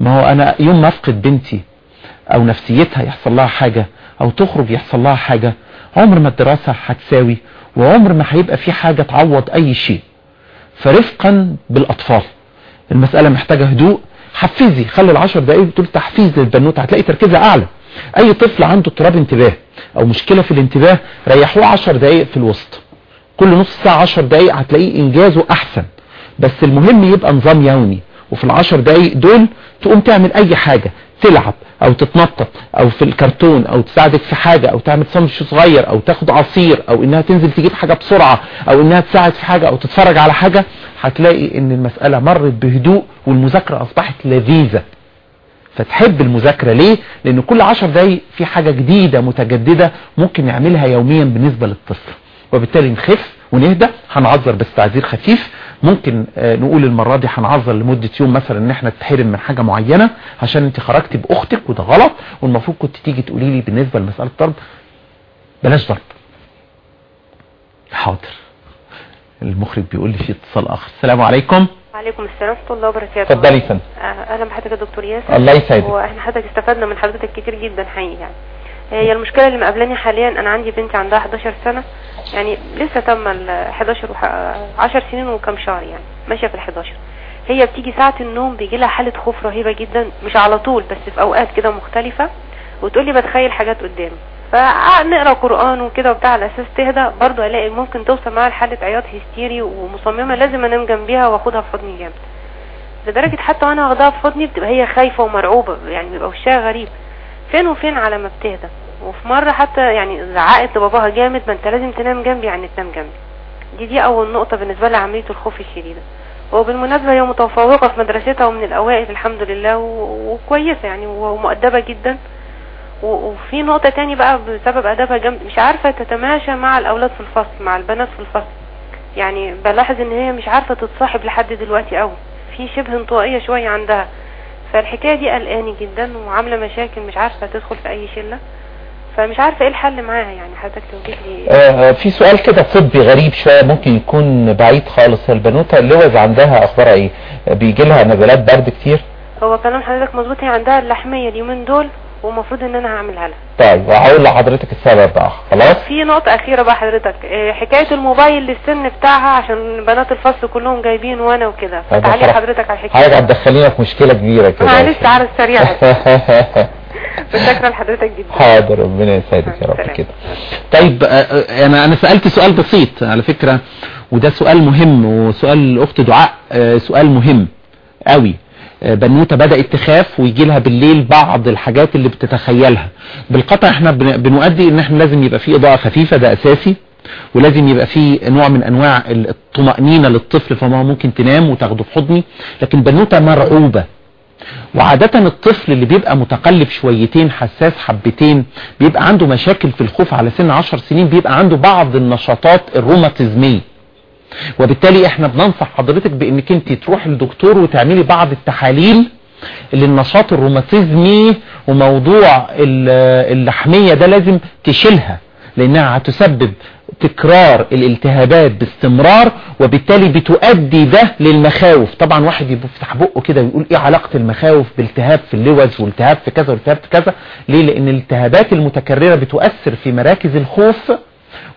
ما هو أنا يوم ما أفقد بنتي أو نفسيتها يحصل لها حاجة أو تخرج يحصل لها حاجة. عمر ما الدراسة هتساوي وعمر ما هيبقى في حاجة تعوض أي شيء. فرفقا بالأطفال. المسألة محتاجة هدوء. حفزي خلي العشر دقايق بتقول تحفيز للبنوتة. هتلاقي تركيزها أعلى. أي طفل عنده اضطراب انتباه أو مشكلة في الانتباه ريحوه عشر دقايق في الوسط. كل نص ساعة عشر دقايق هتلاقيه إنجازه أحسن. بس المهم يبقى نظام يومي. وفي العشر دقايق دول تقوم تعمل أي حاجة. تلعب أو تتنطط أو في الكرتون أو تساعدك في حاجة أو تعمل ساندوتش صغير أو تاخد عصير أو إنها تنزل تجيب حاجة بسرعة أو إنها تساعد في حاجة أو تتفرج على حاجة هتلاقي إن المسألة مرت بهدوء والمذاكرة أصبحت لذيذة. فتحب المذاكرة ليه؟ لأن كل عشر دقايق في حاجة جديدة متجددة ممكن نعملها يوميا بالنسبة للطفل. وبالتالي نخف ونهدى هنعذر بس تعذير خفيف ممكن آه، نقول المرة دي هنعذر لمدة يوم مثلا إن إحنا تتحرم من حاجة معينة عشان أنت خرجتي بأختك وده غلط والمفروض كنت تيجي تقولي لي بالنسبة لمسألة الضرب بلاش ضرب حاضر. المخرج بيقول لي في اتصال آخر. السلام عليكم. وعليكم السلام ورحمة الله وبركاته. اتفضلي يا فندم. آه، أهلا بحضرتك يا دكتور ياسر. الله يسعدك. وإحنا حضرتك استفدنا من حضرتك كتير جدا حقيقي يعني. هي المشكلة اللي مقابلاني حاليا. أنا عندي بنتي عندها 11 سنة. يعني لسه تم ال 11 وح... 10 سنين وكم شهر يعني. ماشية في ال 11 هي بتيجي ساعة النوم بيجي لها حالة خوف رهيبة جدا. مش على طول بس في أوقات كده مختلفة. وتقول لي بتخيل حاجات قدامي. فنقرأ قرآن وكده وبتاع على أساس تهدى برضه ألاقي ممكن توصل معاها لحالة عياط هستيري ومصممة لازم أنام جنبيها وآخدها في حضني جامد. لدرجة حتى وأنا واخداها في حضني بتبقى هي خايفة ومرعوبة يعني بيبقى وشها غريب. فين وفين على ما بتهدى. وفي مرة حتى يعني زعقت لباباها جامد ما أنت لازم تنام جنبي يعني تنام جنبي. دي دي أول نقطة بالنسبة لها عملية الخوف الشديدة. وبالمناسبة هي متفوقة في مدرستها ومن الأوائل الحمد لله وكويسة يعني ومؤدبة جدا. وفي نقطة تاني بقى بسبب أدبها جامد مش عارفة تتماشى مع الأولاد في الفصل مع البنات في الفصل. يعني بلاحظ إن هي مش عارفة تتصاحب لحد دلوقتي قوي في شبه انطوائية شوية عندها. فالحكاية دي قلقاني جدا وعاملة مشاكل مش عارفة تدخل في أي شلة. فمش عارفة إيه الحل معاها يعني حضرتك توجيه لي آه، في سؤال كده طبي غريب شوية ممكن يكون بعيد خالص. البنوتة اللوز عندها اخبارها إيه؟ بيجي لها نزلات برد كتير؟ هو كلام حضرتك مظبوط هي عندها اللحمية اليومين دول ومفروض إن أنا هعملها لها. طيب وهقول لحضرتك السبب بقى. خلاص؟ في نقطة أخيرة بقى حضرتك. إيه، حكاية الموبايل للسن بتاعها عشان بنات الفصل كلهم جايبين وأنا وكده. طيب فتعالي خلاص. حضرتك على حضرتك الحكاية هتدخلينا في مشكلة كبيرة كده. لسه على السريع. (laughs) فشكرا لحضرتك جدا. حاضر ربنا يسعدك يا رب. كده. طيب آه، آه، أنا أنا سألت سؤال بسيط على فكرة وده سؤال مهم وسؤال الاخت دعاء آه، سؤال مهم قوي آه، بنوتة بدأت تخاف ويجي لها بالليل بعض الحاجات اللي بتتخيلها. بالقطع إحنا بن- بنؤدي إن إحنا لازم يبقى في إضاءة خفيفة ده أساسي. ولازم يبقى فيه نوع من أنواع الطمأنينة للطفل فما ممكن تنام وتاخده في حضني. لكن بنوتة مرعوبة. وعادة الطفل اللي بيبقى متقلب شويتين حساس حبتين بيبقى عنده مشاكل في الخوف على سن عشر سنين بيبقى عنده بعض النشاطات الروماتيزمية. وبالتالي إحنا بننصح حضرتك بإنك أنت تروح للدكتور وتعملي بعض التحاليل للنشاط الروماتيزمي وموضوع اللحمية ده لازم تشيلها لأنها هتسبب تكرار الالتهابات باستمرار وبالتالي بتؤدي ده للمخاوف. طبعا واحد يفتح بقه كده ويقول إيه علاقة المخاوف بالتهاب في اللوز والتهاب في كذا والتهاب في كذا؟ ليه؟ لأن الالتهابات المتكررة بتؤثر في مراكز الخوف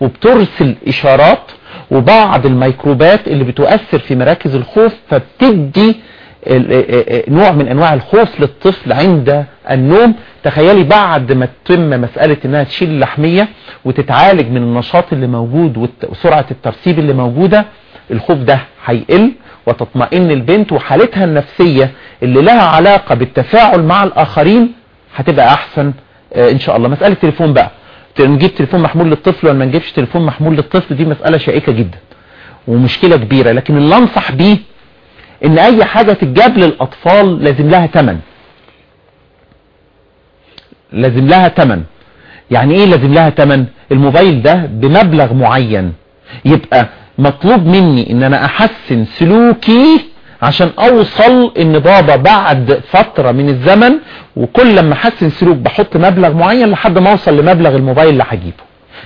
وبترسل إشارات وبعض الميكروبات اللي بتؤثر في مراكز الخوف فبتدي نوع من أنواع الخوف للطفل عند النوم. تخيلي بعد ما تتم مسألة إنها تشيل اللحمية وتتعالج من النشاط اللي موجود وسرعة الترسيب اللي موجودة الخوف ده هيقل وتطمئن البنت وحالتها النفسية اللي لها علاقة بالتفاعل مع الآخرين هتبقى أحسن. إن شاء الله. مسألة تليفون بقى. نجيب تليفون محمول للطفل ولا ما نجيبش تليفون محمول للطفل دي مسألة شائكة جدا ومشكلة كبيرة. لكن اللي أنصح بيه إن أي حاجة تتجاب للأطفال لازم لها تمن. لازم لها تمن. يعني إيه لازم لها تمن؟ الموبايل ده بمبلغ معين. يبقى مطلوب مني إن أنا أحسن سلوكي عشان اوصل ان بابا بعد فترة من الزمن وكل لما احسن سلوك بحط مبلغ معين لحد ما اوصل لمبلغ الموبايل اللي هجيبه.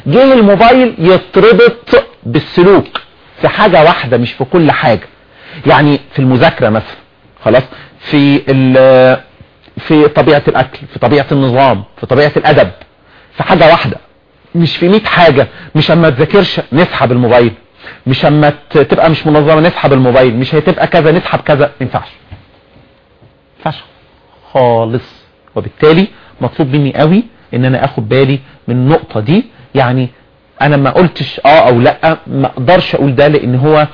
جه الموبايل يتربط بالسلوك في حاجة واحدة مش في كل حاجة. يعني في المذاكرة مثلا خلاص في في طبيعة الأكل في طبيعة النظام في طبيعة الأدب في حاجة واحدة. مش في 100 حاجة. مش أما تذاكرش نسحب الموبايل. مش اما تبقى مش منظمة نسحب الموبايل مش هتبقى كذا نسحب كذا ما ينفعش. ينفعش خالص. وبالتالي مطلوب مني قوي إن أنا آخد بالي من النقطة دي. يعني أنا ما قلتش آه أو لأ ما أقدرش أقول ده لأن هو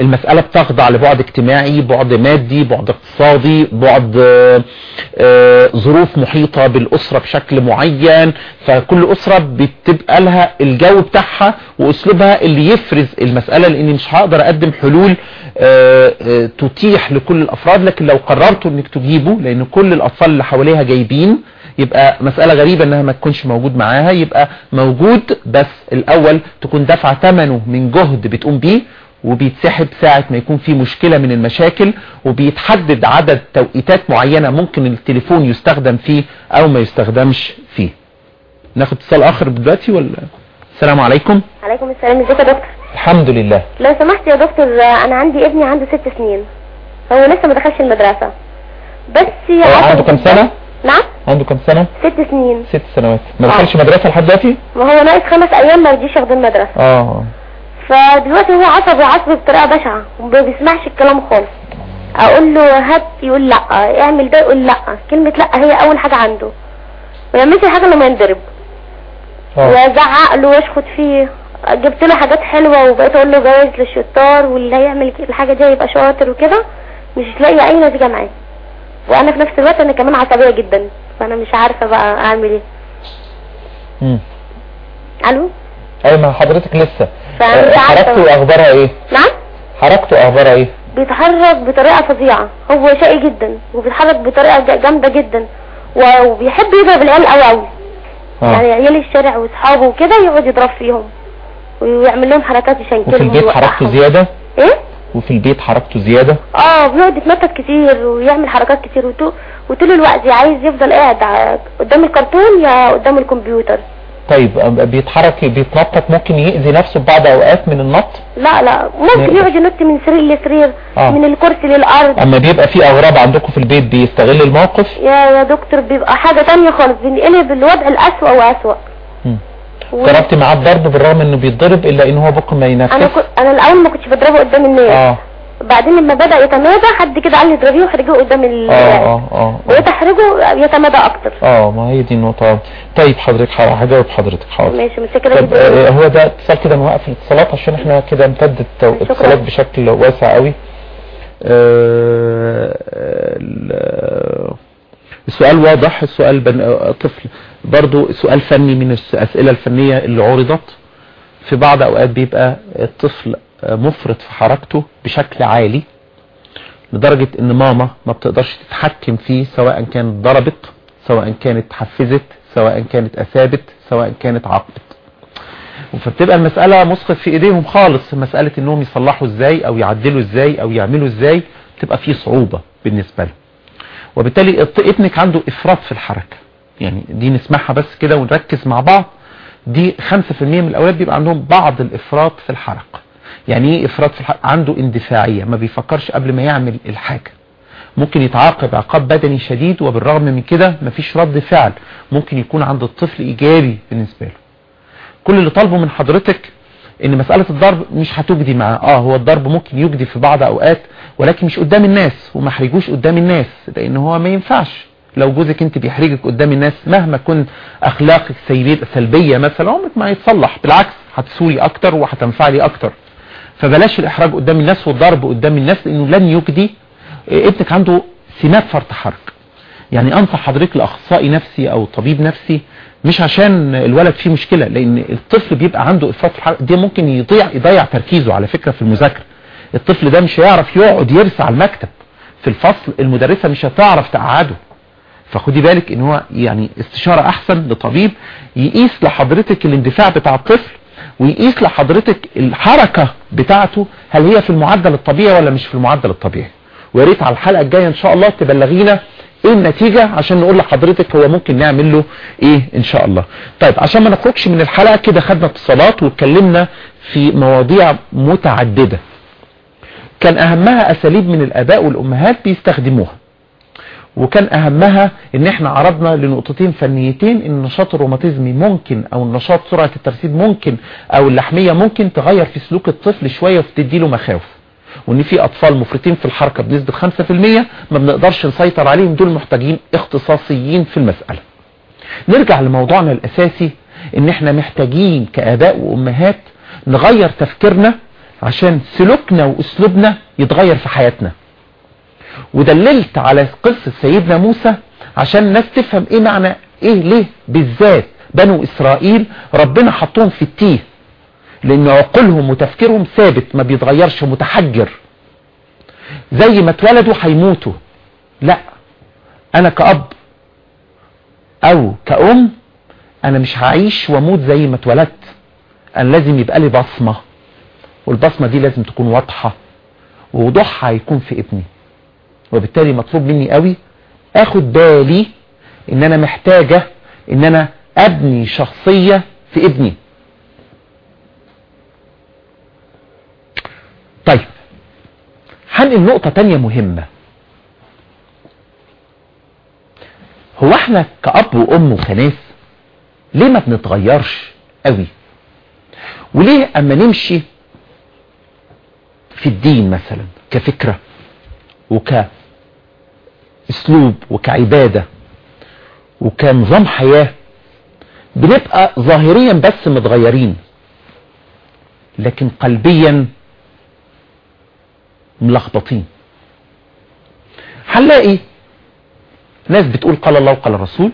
المسألة بتخضع لبعد اجتماعي بعد مادي بعد اقتصادي بعد آه ظروف محيطة بالأسرة بشكل معين. فكل أسرة بتبقى لها الجو بتاعها وأسلوبها اللي يفرز المسألة لأني مش هقدر أقدم حلول آه آه تتيح لكل الأفراد. لكن لو قررتوا أنك تجيبوا لأن كل الأطفال اللي حواليها جايبين يبقى مسألة غريبة إنها ما تكونش موجود معاها. يبقى موجود بس الأول تكون دفع ثمنه من جهد بتقوم بيه وبيتسحب ساعة ما يكون في مشكلة من المشاكل وبيتحدد عدد توقيتات معينة ممكن التليفون يستخدم فيه أو ما يستخدمش فيه. ناخد اتصال آخر دلوقتي ولا؟ السلام عليكم. عليكم السلام ازيك يا دكتور؟ الحمد لله. لو سمحت يا دكتور أنا عندي ابني عنده ست سنين. هو لسه ما دخلش المدرسة. بس هو عنده كام سنة؟ نعم. عنده كام سنة؟ ست سنين. ست سنوات. ما دخلش مدرسة لحد دلوقتي؟ ما هو ناقص خمس أيام ما يجيش ياخد المدرسة. آه. فدلوقتي هو عصبي عصبي بطريقة بشعة وما بيسمعش الكلام خالص. أقول له هات يقول لأ اعمل ده يقول لأ. كلمة لأ هي أول حاجة عنده. ما يعملش حاجة لما ينضرب وازعق له واشخط فيه. جبت له حاجات حلوة وبقيت أقول له جواز للشطار واللي هيعمل الحاجة دي يبقى شاطر وكده. مش لاقي أي نتيجة معاه. وأنا في نفس الوقت أنا كمان عصبية جدا. فأنا مش عارفة بقى أعمل إيه. ألو؟ أيوه ما حضرتك لسه. آه،. حركته اخبارها إيه؟ نعم. حركته اخبارها إيه؟ بيتحرك بطريقة فظيعة. هو شقي جدا وبيتحرك بطريقة جامدة جدا وبيحب يضرب العيال قوي قوي يعني آه عيال الشارع وأصحابه وكده يقعد يضرب فيهم ويعمل لهم حركات يشنكلهم وفي البيت حركته. زيادة؟ إيه؟ وفي البيت حركته زيادة؟ آه بيقعد يتنطط كتير ويعمل حركات كتير وطو- وطول الوقت عايز يفضل قاعد قدام الكرتون يا قدام الكمبيوتر. طيب بيتحرك بيتنطط ممكن يأذي نفسه ببعض أوقات من النط؟ لا لا ممكن. يقعد ينط من سرير لسرير آه. من الكرسي للأرض. أما بيبقى في أغراب عندكم في البيت بيستغل الموقف؟ يا يا دكتور بيبقى حاجة تانية خالص بينقلب الوضع الأسوأ وأسوأ. مم. و- جربت معاه الضرب بالرغم إنه بيتضرب إلا إن هو بكم ما أنا ينفذ كنت أنا الأول ما كنتش بضربه قدام الناس. آه. بعدين لما بدأ يتمادى حد كده قال لي اضربيه واحرجيه قدام ال آه آه آه بقيت احرجه يتمادى أكتر. آه ما هي دي النقطة. طيب حضرتك هجاوب حضرتك حاضر. ماشي طب جدا آه، هو ده اتصال كده نوقف الاتصالات عشان إحنا كده امتدت اتصالات بشكل واسع قوي. آه، ال- السؤال واضح السؤال بن... آه، طفل. برضو سؤال فني من الأسئلة الفنية اللي عرضت. في بعض أوقات بيبقى الطفل مفرط في حركته بشكل عالي لدرجة إن ماما ما بتقدرش تتحكم فيه سواء كانت ضربت سواء كانت حفزت سواء كانت أثابت سواء كانت عاقبت فبتبقى المسألة مسقط في إيديهم خالص مسألة إنهم يصلحوا إزاي أو يعدلوا إزاي أو يعملوا إزاي تبقى في صعوبة بالنسبة له وبالتالي ابنك عنده إفراط في الحركة. يعني دي نسمعها بس كده ونركز مع بعض. دي 5% من الأولاد بيبقى عندهم بعض الإفراط في الحركة. يعني إيه إفراط في الحركة عنده اندفاعية ما بيفكرش قبل ما يعمل الحاجة. ممكن يتعاقب عقاب بدني شديد وبالرغم من كده مفيش رد فعل. ممكن يكون عند الطفل إيجابي بالنسبة له. كل اللي طالبه من حضرتك إن مسألة الضرب مش هتجدي معاه. آه هو الضرب ممكن يجدي في بعض أوقات ولكن مش قدام الناس وما حرجوش قدام الناس لأن هو ما ينفعش. لو جوزك أنت بيحرجك قدام الناس مهما كنت أخلاقك سلبية مثلا عمرك ما هيتصلح. بالعكس هتسوري أكتر وهتنفعلي أكتر. فبلاش الإحراج قدام الناس والضرب قدام الناس لأنه لن يجدي ابنك عنده سمات فرط حرج. يعني أنصح حضرتك لأخصائي نفسي أو طبيب نفسي مش عشان الولد فيه مشكلة لأن الطفل بيبقى عنده إفراط في الحركة دي ممكن يضيع يضيع تركيزه على فكرة في المذاكرة. الطفل ده مش هيعرف يقعد يرسى على المكتب. في الفصل المدرسة مش هتعرف تقعده. فخدي بالك إن هو يعني استشارة أحسن لطبيب يقيس لحضرتك الاندفاع بتاع الطفل ويقيس لحضرتك الحركة بتاعته هل هي في المعدل الطبيعي ولا مش في المعدل الطبيعي. ويا ريت على الحلقة الجاية إن شاء الله تبلغينا إيه النتيجة عشان نقول لحضرتك هو ممكن نعمل له إيه إن شاء الله. طيب عشان ما نخرجش من الحلقة كده خدنا اتصالات واتكلمنا في مواضيع متعددة. كان أهمها أساليب من الآباء والأمهات بيستخدموها. وكان أهمها إن إحنا عرضنا لنقطتين فنيتين إن النشاط الروماتيزمي ممكن أو النشاط سرعة الترسيب ممكن أو اللحمية ممكن تغير في سلوك الطفل شوية وتديله مخاوف. وإن في أطفال مفرطين في الحركة بنسبة 5% ما بنقدرش نسيطر عليهم دول محتاجين اختصاصيين في المسألة. نرجع لموضوعنا الأساسي إن إحنا محتاجين كآباء وأمهات نغير تفكيرنا عشان سلوكنا وأسلوبنا يتغير في حياتنا. ودللت على قصة سيدنا موسى عشان الناس تفهم إيه معنى إيه ليه بالذات بنو إسرائيل ربنا حطهم في التيه. لأن عقولهم وتفكيرهم ثابت ما بيتغيرش متحجر. زي ما اتولدوا هيموتوا. لا أنا كأب أو كأم أنا مش هعيش وأموت زي ما اتولدت. أنا لازم يبقى لي بصمة. والبصمة دي لازم تكون واضحة. ووضوحها هيكون في ابني. وبالتالي مطلوب مني قوي آخد بالي إن أنا محتاجة إن أنا أبني شخصية في ابني. طيب هنقل نقطة تانية مهمة؟ هو إحنا كأب وأم وكناس ليه ما بنتغيرش قوي؟ وليه أما نمشي في الدين مثلا كفكرة؟ وكأسلوب وكعبادة وكنظام حياة بنبقى ظاهريا بس متغيرين لكن قلبيا ملخبطين. هنلاقي ناس بتقول قال الله وقال الرسول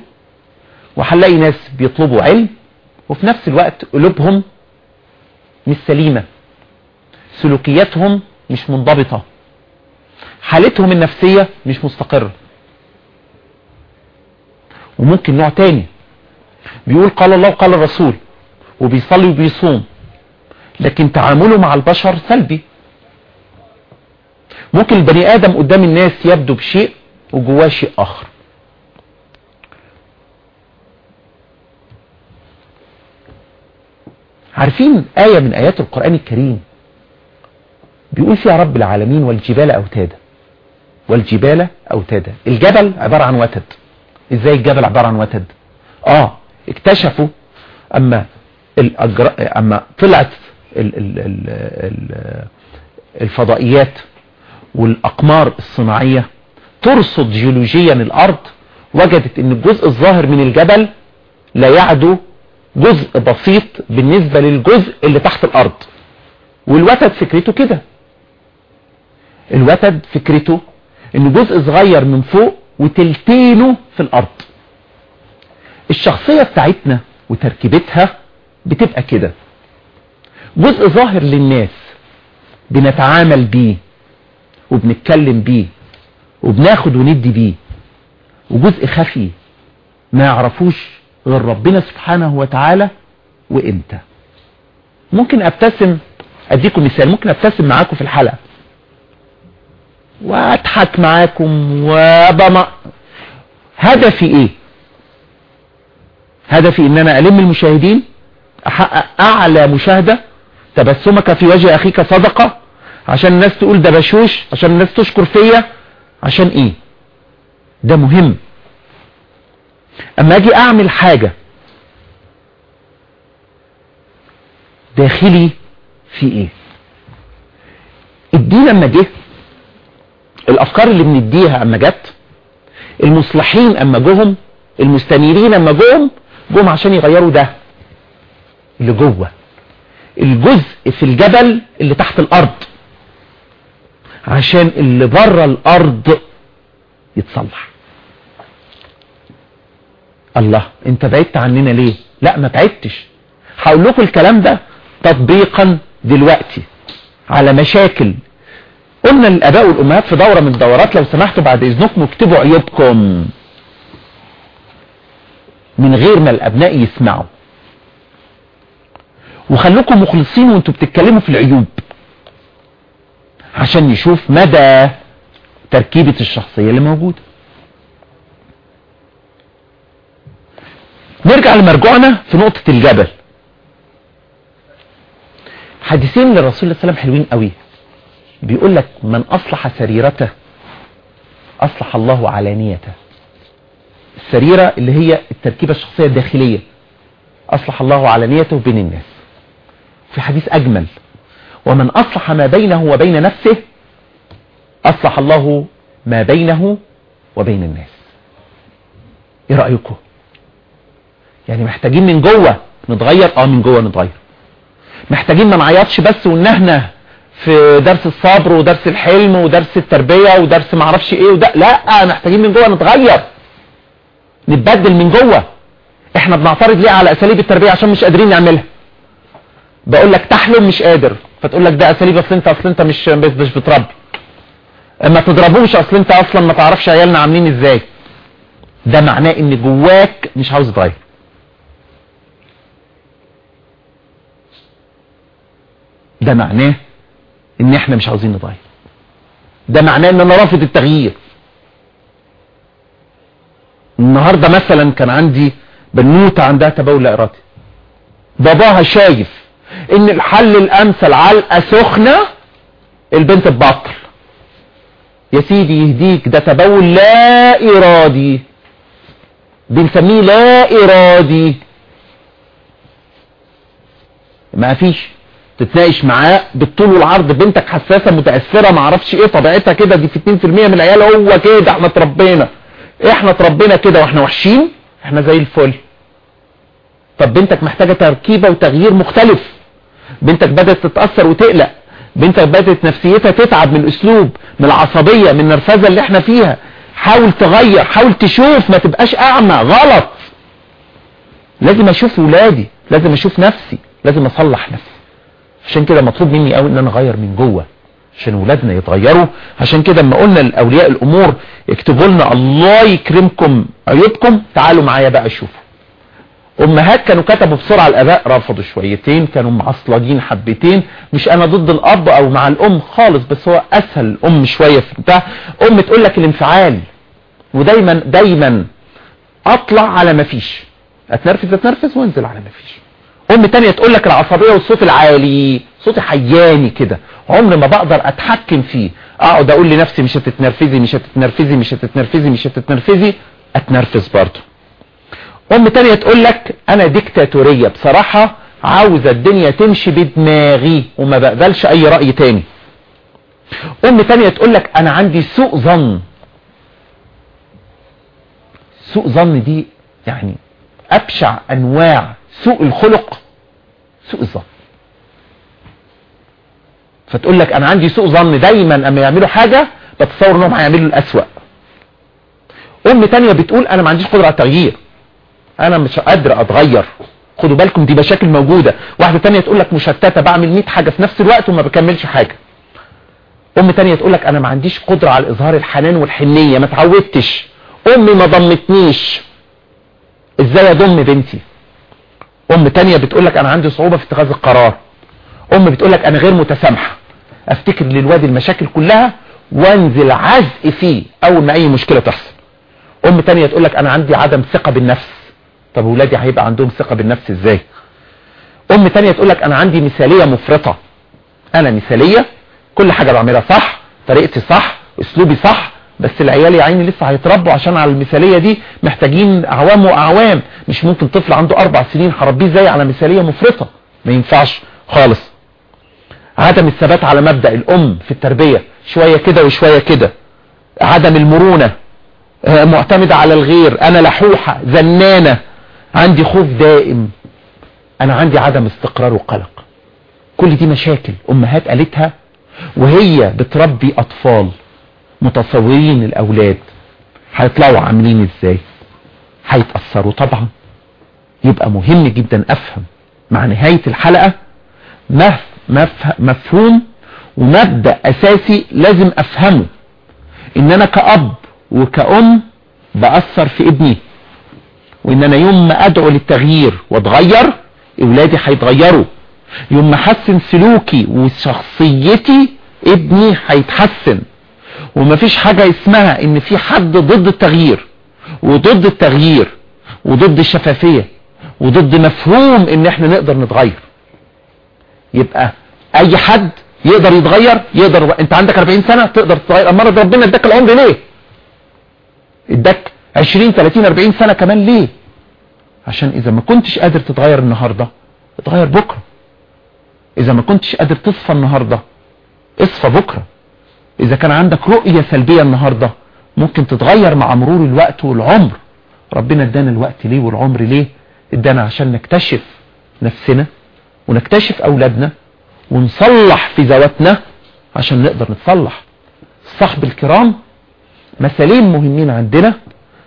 وهنلاقي ناس بيطلبوا علم وفي نفس الوقت قلوبهم مش سليمة سلوكياتهم مش منضبطة. حالتهم النفسية مش مستقرة. وممكن نوع تاني. بيقول قال الله وقال الرسول وبيصلي وبيصوم لكن تعامله مع البشر سلبي. ممكن البني آدم قدام الناس يبدو بشيء وجواه شيء آخر. عارفين آية من آيات القرآن الكريم؟ بيقول فيها رب العالمين والجبال أوتادا. والجبال أوتادا. الجبل عبارة عن وتد. إزاي الجبل عبارة عن وتد؟ آه اكتشفوا أما الأجر... أما طلعت ال... ال... ال... ال... الفضائيات والأقمار الصناعية ترصد جيولوجيا الأرض وجدت إن الجزء الظاهر من الجبل لا يعدو جزء بسيط بالنسبة للجزء اللي تحت الأرض. والوتد فكرته كده. الوتد فكرته إنه جزء صغير من فوق وتلتينه في الأرض. الشخصية بتاعتنا وتركيبتها بتبقى كده. جزء ظاهر للناس بنتعامل بيه وبنتكلم بيه وبناخد وندي بيه وجزء خفي ما يعرفوش غير ربنا سبحانه وتعالى وانت ممكن أبتسم أديكم مثال ممكن أبتسم معاكم في الحلقة. وأضحك معاكم وابقى هدفي إيه؟ هدفي ان أنا ألم المشاهدين أحقق أعلى مشاهدة. تبسمك في وجه أخيك صدقة. عشان الناس تقول ده بشوش عشان الناس تشكر فيا. عشان إيه؟ ده مهم. أما أجي أعمل حاجة داخلي في إيه؟ الدين اما جه الأفكار اللي بنديها أما جت المصلحين أما جهم المستنيرين أما جهم جم عشان يغيروا ده اللي جوه. الجزء في الجبل اللي تحت الأرض عشان اللي بره الأرض يتصلح. الله أنت بعدت عننا ليه؟ لا ما بعدتش. هقول لكم الكلام ده تطبيقا دلوقتي على مشاكل قلنا للاباء والامهات في دورة من الدورات لو سمحتوا بعد إذنكم اكتبوا عيوبكم من غير ما الأبناء يسمعوا. وخلوكم مخلصين وانتوا بتتكلموا في العيوب عشان نشوف مدى تركيبة الشخصية اللي موجودة. نرجع لمرجوعنا في نقطة الجبل. حديثين للرسول صلى الله عليه وسلم حلوين قوي. بيقول لك من أصلح سريرته أصلح الله علانيته. السريرة اللي هي التركيبة الشخصية الداخلية أصلح الله علانيته بين الناس. في حديث أجمل ومن أصلح ما بينه وبين نفسه أصلح الله ما بينه وبين الناس. إيه رأيكم؟ يعني محتاجين من جوه نتغير؟ آه من جوه نتغير. محتاجين ما نعيطش بس ونهنه في درس الصبر ودرس الحلم ودرس التربية ودرس معرفش إيه وده. لا محتاجين من جوه نتغير. نتبدل من جوه. إحنا بنعترض ليه على أساليب التربية عشان مش قادرين نعملها؟ بقول لك تحلم مش قادر. فتقول لك ده أساليب أصل أنت أصل أنت مش مش بتربي. ما تضربوش أصل أنت أصلا ما تعرفش عيالنا عاملين إزاي. ده معناه إن جواك مش عاوز تغير ده معناه إن إحنا مش عاوزين نتغير ده معناه إن أنا رافض التغيير. النهاردة مثلا كان عندي بنوتة عندها تبول إرادي. باباها شايف إن الحل الأمثل علقة سخنة البنت تبطل يا سيدي يهديك ده تبول لا إرادي. بنسميه لا إرادي. ما فيش. تتناقش معاه بالطول والعرض بنتك حساسة متأثرة ما عرفش إيه طبيعتها كده دي في 2% من العيال هو كده إحنا اتربينا. إحنا اتربينا كده وإحنا وحشين إحنا زي الفل. طب بنتك محتاجة تركيبة وتغيير مختلف. بنتك بدأت تتأثر وتقلق. بنتك بدأت نفسيتها تتعب من الأسلوب من العصبية من النرفزة اللي إحنا فيها. حاول تغير حاول تشوف ما تبقاش أعمى غلط. لازم أشوف ولادي لازم أشوف نفسي لازم أصلح نفسي. عشان كده مطلوب مني قوي إن أنا أغير من جوه عشان ولادنا يتغيروا. عشان كده اما قلنا لأولياء الأمور اكتبوا لنا الله يكرمكم عيوبكم تعالوا معايا بقى شوفوا. أمهات كانوا كتبوا بسرعة الآباء رفضوا شويتين كانوا معصلجين حبتين. مش أنا ضد الأب أو مع الأم خالص بس هو أسهل الأم شوية في بتاع أم تقول لك الانفعال ودايما دايما أطلع على ما فيش. أتنرفز أتنرفز وأنزل على ما فيش. أم تانية تقول لك العصبية والصوت العالي صوتي حياني كده. عمر ما بقدر أتحكم فيه. أقعد أقول لنفسي مش هتتنرفزي مش هتتنرفزي مش هتتنرفزي مش هتتنرفزي أتنرفز برضه. أم تانية تقول لك أنا ديكتاتورية. بصراحة عاوزة الدنيا تمشي بدماغي وما بقبلش أي رأي تاني. أم تانية تقول لك أنا عندي سوء ظن. سوء ظن دي يعني أبشع أنواع سوء الخلق سوء الظن. فتقول لك أنا عندي سوء ظن دايما أما يعملوا حاجة بتصور إنهم هيعملوا الأسوأ. أم تانية بتقول أنا ما عنديش قدرة على التغيير. أنا مش قادر أتغير. خدوا بالكم دي مشاكل موجودة. واحدة تانية تقول لك مشتتة بعمل 100 حاجة في نفس الوقت وما بكملش حاجة. أم تانية تقول لك أنا ما عنديش قدرة على إظهار الحنان والحنية ما اتعودتش أمي ما ضمتنيش. إزاي أضم بنتي؟ أم تانية بتقول لك أنا عندي صعوبة في اتخاذ القرار. أم بتقول لك أنا غير متسامحة. أفتكر للواد المشاكل كلها وأنزل عزق فيه أول ما أي مشكلة تحصل. أم تانية تقول لك أنا عندي عدم ثقة بالنفس. طب ولادي هيبقى عندهم ثقة بالنفس إزاي؟ أم تانية تقول لك أنا عندي مثالية مفرطة. أنا مثالية كل حاجة بعملها صح طريقتي صح أسلوبي صح بس العيال يا عيني لسه هيتربوا عشان على المثالية دي محتاجين أعوام وأعوام. مش ممكن طفل عنده أربع سنين هربيه إزاي على مثالية مفرطة؟ ما ينفعش خالص. عدم الثبات على مبدأ الأم في التربية شوية كده وشوية كده. عدم المرونة آه، معتمدة على الغير. أنا لحوحة زنانة. عندي خوف دائم. أنا عندي عدم استقرار وقلق. كل دي مشاكل أمهات قالتها وهي بتربي أطفال. متصورين الأولاد. هيطلعوا عاملين إزاي؟ هيتأثروا طبعا. يبقى مهم جدا أفهم مع نهاية الحلقة مف مف مفهوم ومبدأ أساسي لازم أفهمه. إن أنا كأب وكأم بأثر في ابني. وإن أنا يوم ما أدعو للتغيير واتغير أولادي هيتغيروا. يوم ما أحسن سلوكي وشخصيتي ابني هيتحسن. ومفيش حاجة اسمها إن في حد ضد التغيير وضد التغيير وضد الشفافية وضد مفهوم إن إحنا نقدر نتغير. يبقى أي حد يقدر يتغير يقدر أنت عندك 40 سنة تقدر تتغير. أما ربنا اداك العمر ليه؟ اداك 20 30 40 سنة كمان ليه؟ عشان إذا ما كنتش قادر تتغير النهاردة اتغير بكرة. إذا ما كنتش قادر تصفى النهاردة اصفى بكرة. إذا كان عندك رؤية سلبية النهاردة ممكن تتغير مع مرور الوقت والعمر. ربنا ادانا الوقت ليه والعمر ليه؟ ادانا عشان نكتشف نفسنا ونكتشف أولادنا ونصلح في ذواتنا عشان نقدر نتصلح. الصحب الكرام مثلين مهمين عندنا.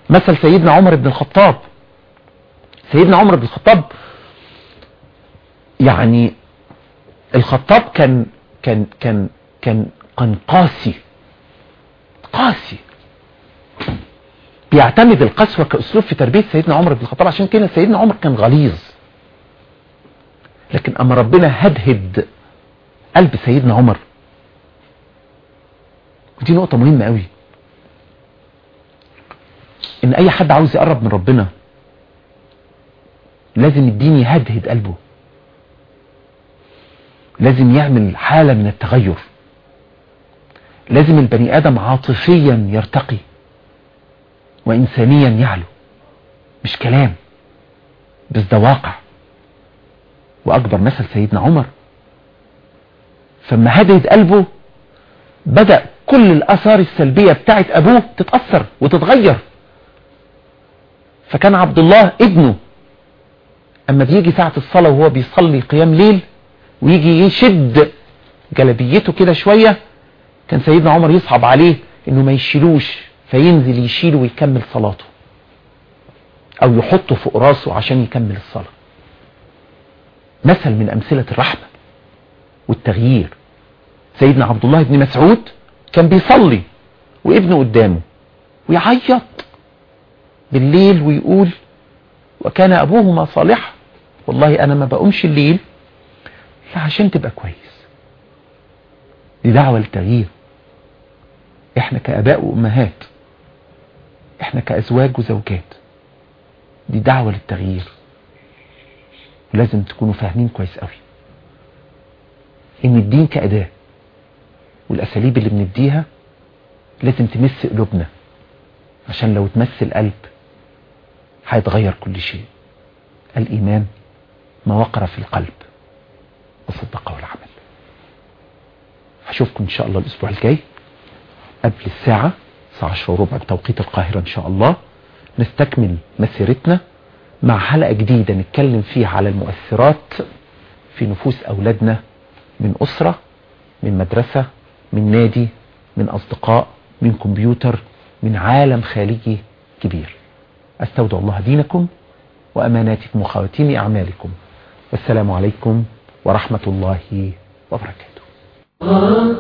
مثل سيدنا عمر بن الخطاب. سيدنا عمر بن الخطاب يعني الخطاب كان كان كان كان كان قاسي قاسي. بيعتمد القسوة كأسلوب في تربية سيدنا عمر بن الخطاب عشان كده سيدنا عمر كان غليظ. لكن أما ربنا هدهد قلب سيدنا عمر. ودي نقطة مهمة قوي. إن أي حد عاوز يقرب من ربنا لازم الدين يهدهد قلبه. لازم يعمل حالة من التغير. لازم البني آدم عاطفيا يرتقي وانسانيا يعلو مش كلام بس ده واقع. وأكبر مثل سيدنا عمر. فما هديت قلبه بدأ كل الآثار السلبية بتاعت أبوه تتأثر وتتغير. فكان عبد الله ابنه أما بيجي ساعة الصلاة وهو بيصلي قيام ليل ويجي يشد جلبيته كده شوية كان سيدنا عمر يصعب عليه إنه ما يشيلوش فينزل يشيله ويكمل صلاته. أو يحطه فوق راسه عشان يكمل الصلاة. مثل من أمثلة الرحمة والتغيير. سيدنا عبد الله بن مسعود كان بيصلي وابنه قدامه ويعيط بالليل ويقول وكان أبوهما صالحا. والله أنا ما بقومش الليل. لا عشان تبقى كويس. دي دعوة للتغيير. إحنا كآباء وأمهات إحنا كأزواج وزوجات. دي دعوة للتغيير. لازم تكونوا فاهمين كويس قوي إن الدين كأداة والأساليب اللي بنديها لازم تمس قلوبنا عشان لو تمس القلب هيتغير كل شيء. الإيمان ما وقر في القلب وصدقه العمل هشوفكم إن شاء الله الأسبوع الجاي. قبل الساعة الساعة 10 وربع بتوقيت القاهرة إن شاء الله. نستكمل مسيرتنا مع حلقة جديدة نتكلم فيها على المؤثرات في نفوس أولادنا من أسرة من مدرسة من نادي من أصدقاء من كمبيوتر من عالم خارجي كبير. أستودع الله دينكم وأماناتكم وخواتيم أعمالكم. والسلام عليكم ورحمة الله وبركاته. Oh